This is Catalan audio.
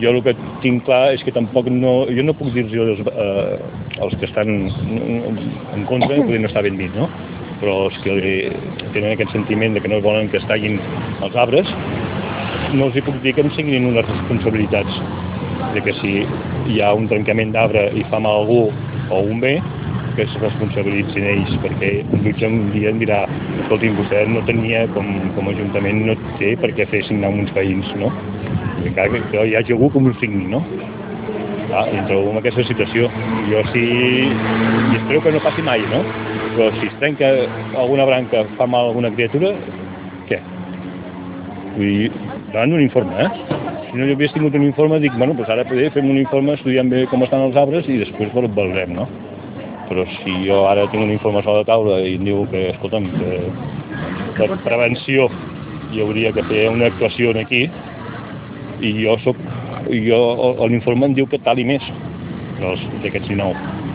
jo el que tinc clar és que tampoc no... Jo no puc dir-los als, eh, als que estan en contra que no està ben dit, no? Però els que tenen aquest sentiment de que no volen que es tallin els arbres, no els hi puc dir que em siguin unes responsabilitats de que si hi ha un trencament d'arbre i fa mal algú o un bé, que es responsabilitzin ells, perquè un jutge un dia em dirà escolti'm, vostè no tenia, com, com a Ajuntament, no té per què fer signar uns veïns, no? Clar, que, que hi hagi algú que m'ho signi, no? Ah, i em trobo en aquesta situació. Jo sí, i espero que no passi mai, no? Però si es trenca alguna branca, fa mal alguna criatura, què? Vull dir, davant d'un informe, eh? Si no jo hagués tingut un informe, dic, bueno, doncs ara poder fem un informe, estudiem bé com estan els arbres i després veurem, no? Però si jo ara tinc un informe sobre la taula i em diu que, escolta'm, que per prevenció hi hauria que fer una actuació aquí i jo soc, jo, l'informe em diu que tal i més d'aquests 19. Uh -huh.